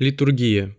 Литургия.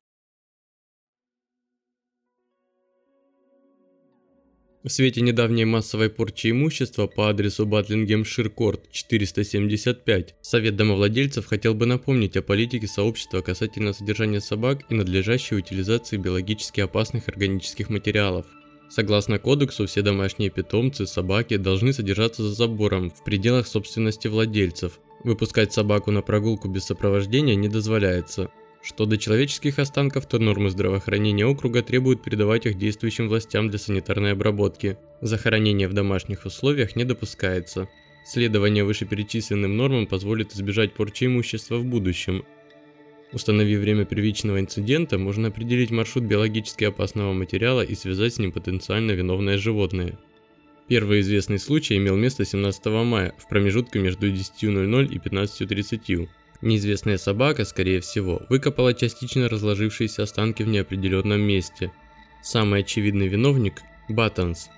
В свете недавней массовой порчи имущества по адресу Батлингемшир-Корт 475, Совет домовладельцев хотел бы напомнить о политике сообщества касательно содержания собак и надлежащей утилизации биологически опасных органических материалов. Согласно кодексу, все домашние питомцы, собаки должны содержаться за забором в пределах собственности владельцев. Выпускать собаку на прогулку без сопровождения не дозволяется. Что до человеческих останков, то нормы здравоохранения округа требуют передавать их действующим властям для санитарной обработки. Захоронение в домашних условиях не допускается. Следование вышеперечисленным нормам позволит избежать порчи имущества в будущем. Установив время первичного инцидента, можно определить маршрут биологически опасного материала и связать с ним потенциально виновное животное. Первый известный случай имел место 17 мая в промежутке между 10.00 и 15.30. Неизвестная собака, скорее всего, выкопала частично разложившиеся останки в неопределенном месте. Самый очевидный виновник – Баттонс.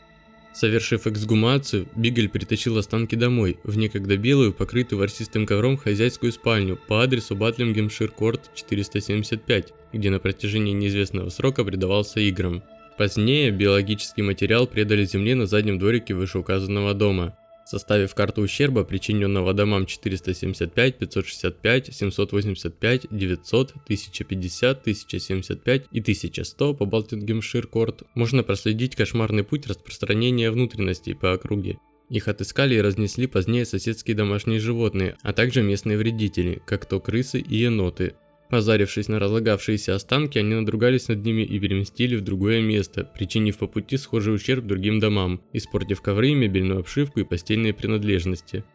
Совершив эксгумацию, Бигель притащил останки домой, в некогда белую, покрытую ворсистым ковром хозяйскую спальню по адресу Батлингемшир-Корт 475, где на протяжении неизвестного срока предавался играм. Позднее биологический материал предали земле на заднем дворике вышеуказанного дома составив карту ущерба, причиненного домам 475, 565, 785, 900, 1050, 1075 и 1100 по Балтингемшир-Корт, можно проследить кошмарный путь распространения внутренностей по округе. Их отыскали и разнесли позднее соседские домашние животные, а также местные вредители, как то крысы и еноты, Позарившись на разлагавшиеся останки, они надругались над ними и переместили в другое место, причинив по пути схожий ущерб другим домам, испортив ковры, мебельную обшивку и постельные принадлежности.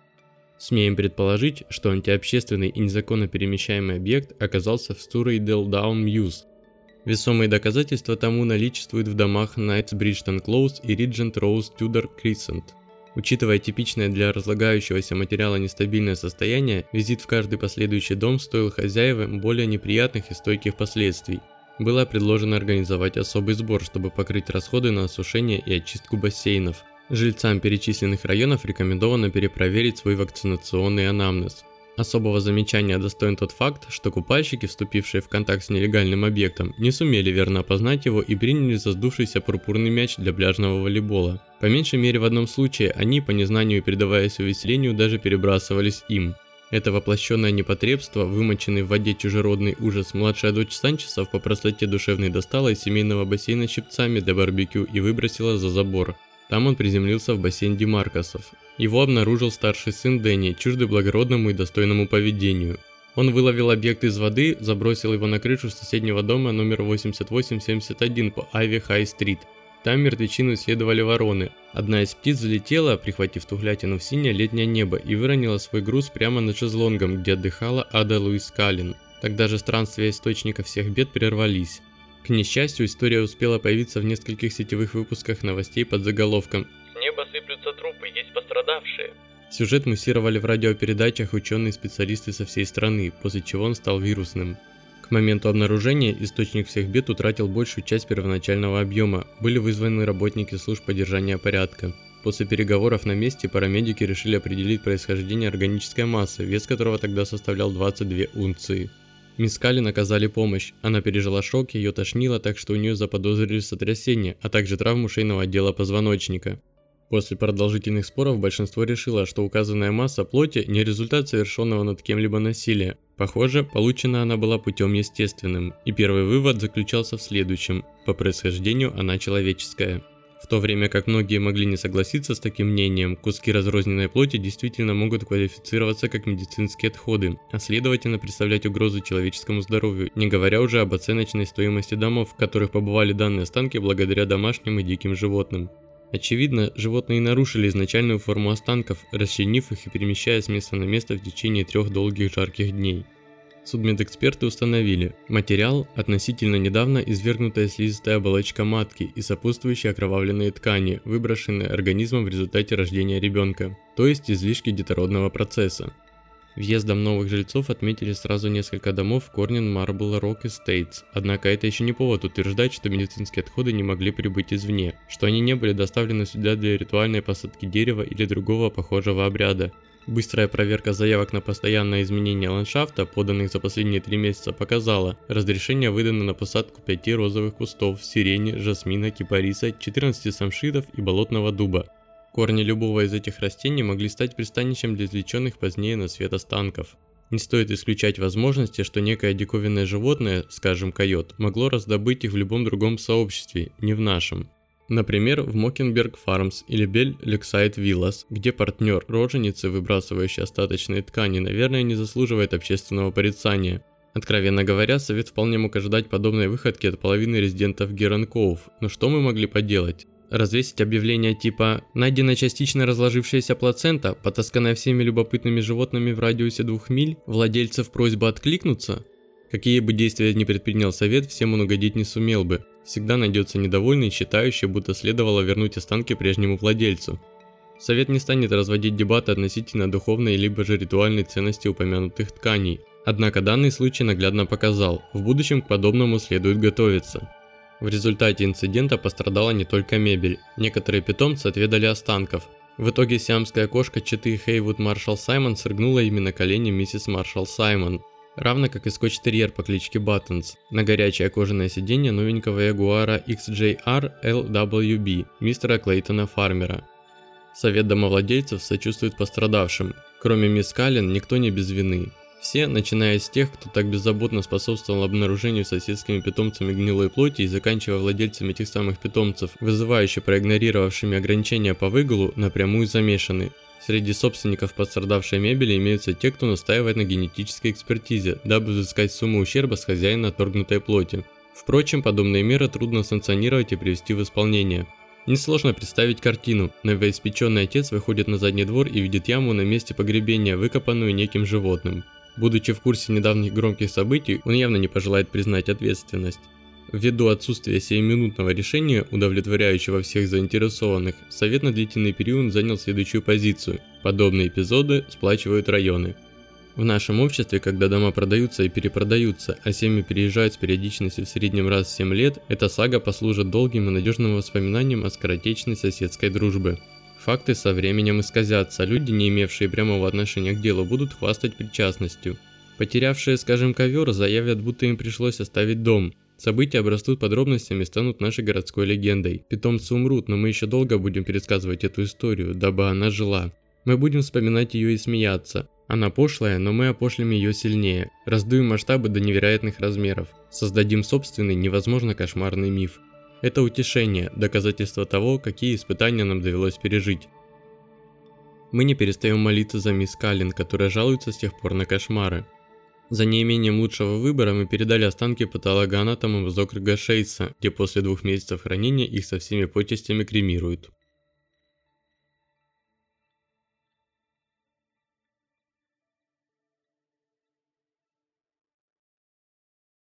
Смеем предположить, что антиобщественный и незаконно перемещаемый объект оказался в Стурейдел Даун Мьюз. Весомые доказательства тому наличествуют в домах Найтс Бриджтон Клоуз и Риджент Роуз Тюдор Крисент. Учитывая типичное для разлагающегося материала нестабильное состояние, визит в каждый последующий дом стоил хозяевам более неприятных и стойких последствий. Было предложено организовать особый сбор, чтобы покрыть расходы на осушение и очистку бассейнов. Жильцам перечисленных районов рекомендовано перепроверить свой вакцинационный анамнез. Особого замечания достоин тот факт, что купальщики, вступившие в контакт с нелегальным объектом, не сумели верно опознать его и приняли за сдувшийся пурпурный мяч для пляжного волейбола. По меньшей мере в одном случае они, по незнанию и предаваясь увеселению, даже перебрасывались им. Это воплощенное непотребство, вымоченный в воде чужеродный ужас, младшая дочь Санчесов по простоте душевной достала из семейного бассейна щипцами для барбекю и выбросила за забор. Там он приземлился в бассейн Демаркосов. Его обнаружил старший сын Дэнни, чуждый благородному и достойному поведению. Он выловил объект из воды, забросил его на крышу соседнего дома номер 8871 по Айви Хай-стрит. Там мертвечину исследовали вороны. Одна из птиц залетела, прихватив тухлятину в синее летнее небо, и выронила свой груз прямо над шезлонгом, где отдыхала Ада Луис Каллин. Тогда же странствия источника всех бед прервались. К несчастью, история успела появиться в нескольких сетевых выпусках новостей под заголовком пострадавшие». Сюжет муссировали в радиопередачах ученые специалисты со всей страны, после чего он стал вирусным. К моменту обнаружения источник всех бед утратил большую часть первоначального объема, были вызваны работники служб поддержания порядка. После переговоров на месте парамедики решили определить происхождение органической массы, вес которого тогда составлял 22 унции. Мисс Каллин оказали помощь. Она пережила шок, ее тошнило, так что у нее заподозрили сотрясение, а также травму шейного отдела позвоночника. После продолжительных споров большинство решило, что указанная масса плоти не результат совершенного над кем-либо насилия. Похоже, получена она была путем естественным, и первый вывод заключался в следующем – по происхождению она человеческая. В то время как многие могли не согласиться с таким мнением, куски разрозненной плоти действительно могут квалифицироваться как медицинские отходы, а следовательно представлять угрозу человеческому здоровью, не говоря уже об оценочной стоимости домов, в которых побывали данные останки благодаря домашним и диким животным. Очевидно, животные нарушили изначальную форму останков, расчленив их и перемещая с места на место в течение трех долгих жарких дней. Судмедэксперты установили, материал – относительно недавно извергнутая слизистая оболочка матки и сопутствующие окровавленные ткани, выброшенные организмом в результате рождения ребенка, то есть излишки детородного процесса. Въездом новых жильцов отметили сразу несколько домов в Корнин Марбл Рок Эстейтс, однако это еще не повод утверждать, что медицинские отходы не могли прибыть извне, что они не были доставлены сюда для ритуальной посадки дерева или другого похожего обряда. Быстрая проверка заявок на постоянное изменение ландшафта, поданных за последние три месяца, показала, разрешение выдано на посадку 5 розовых кустов, сирени, жасмина, кипариса, 14 самшитов и болотного дуба. Корни любого из этих растений могли стать пристанищем для извлеченных позднее на свет останков. Не стоит исключать возможности, что некое диковинное животное, скажем койот, могло раздобыть их в любом другом сообществе, не в нашем. Например, в Mockingbird Farms или Bell Lakeside Villas, где партнер роженицы, выбрасывающий остаточные ткани, наверное, не заслуживает общественного порицания. Откровенно говоря, совет вполне мог ожидать подобной выходки от половины резидентов Герон Коув, но что мы могли поделать? Развесить объявление типа «Найдена частично разложившаяся плацента, потасканная всеми любопытными животными в радиусе двух миль, владельцев просьба откликнуться?» Какие бы действия ни предпринял совет, всем он угодить не сумел бы. Всегда найдется недовольный, считающий, будто следовало вернуть останки прежнему владельцу. Совет не станет разводить дебаты относительно духовной либо же ритуальной ценности упомянутых тканей. Однако данный случай наглядно показал, в будущем к подобному следует готовиться. В результате инцидента пострадала не только мебель, некоторые питомцы отведали останков. В итоге сиамская кошка читы Хейвуд Маршал Саймон срыгнула именно колени миссис Маршал Саймон, равно как и скотч-терьер по кличке Баттонс, на горячее кожаное сиденье новенького Ягуара XJR LWB мистера Клейтона Фармера. Совет домовладельцев сочувствует пострадавшим. Кроме мисс Каллен, никто не без вины. Все, начиная с тех, кто так беззаботно способствовал обнаружению соседскими питомцами гнилой плоти и заканчивая владельцами этих самых питомцев, вызывающе проигнорировавшими ограничения по выгулу, напрямую замешаны. Среди собственников пострадавшей мебели имеются те, кто настаивает на генетической экспертизе, дабы взыскать сумму ущерба с хозяина отторгнутой плоти. Впрочем, подобные меры трудно санкционировать и привести в исполнение. Несложно представить картину. Новоиспеченный отец выходит на задний двор и видит яму на месте погребения, выкопанную неким животным. Будучи в курсе недавних громких событий, он явно не пожелает признать ответственность. Ввиду отсутствия сиюминутного решения, удовлетворяющего всех заинтересованных, Совет на длительный период занял следующую позицию. Подобные эпизоды сплачивают районы. В нашем обществе, когда дома продаются и перепродаются, а семьи переезжают с периодичностью в среднем раз в 7 лет, эта сага послужит долгим и надежным воспоминанием о скоротечной соседской дружбе. Факты со временем исказятся, люди, не имевшие прямого отношения к делу, будут хвастать причастностью. Потерявшие, скажем, ковер, заявят, будто им пришлось оставить дом – События обрастут подробностями и станут нашей городской легендой. Питомцы умрут, но мы еще долго будем пересказывать эту историю, дабы она жила. Мы будем вспоминать ее и смеяться. Она пошлая, но мы опошлим ее сильнее. Раздуем масштабы до невероятных размеров. Создадим собственный, невозможно кошмарный миф. Это утешение, доказательство того, какие испытания нам довелось пережить. Мы не перестаем молиться за мисс Каллен, которая жалуется с тех пор на кошмары. За неимением лучшего выбора мы передали останки патологоанатомам из округа Шейса, где после двух месяцев хранения их со всеми почестями кремируют.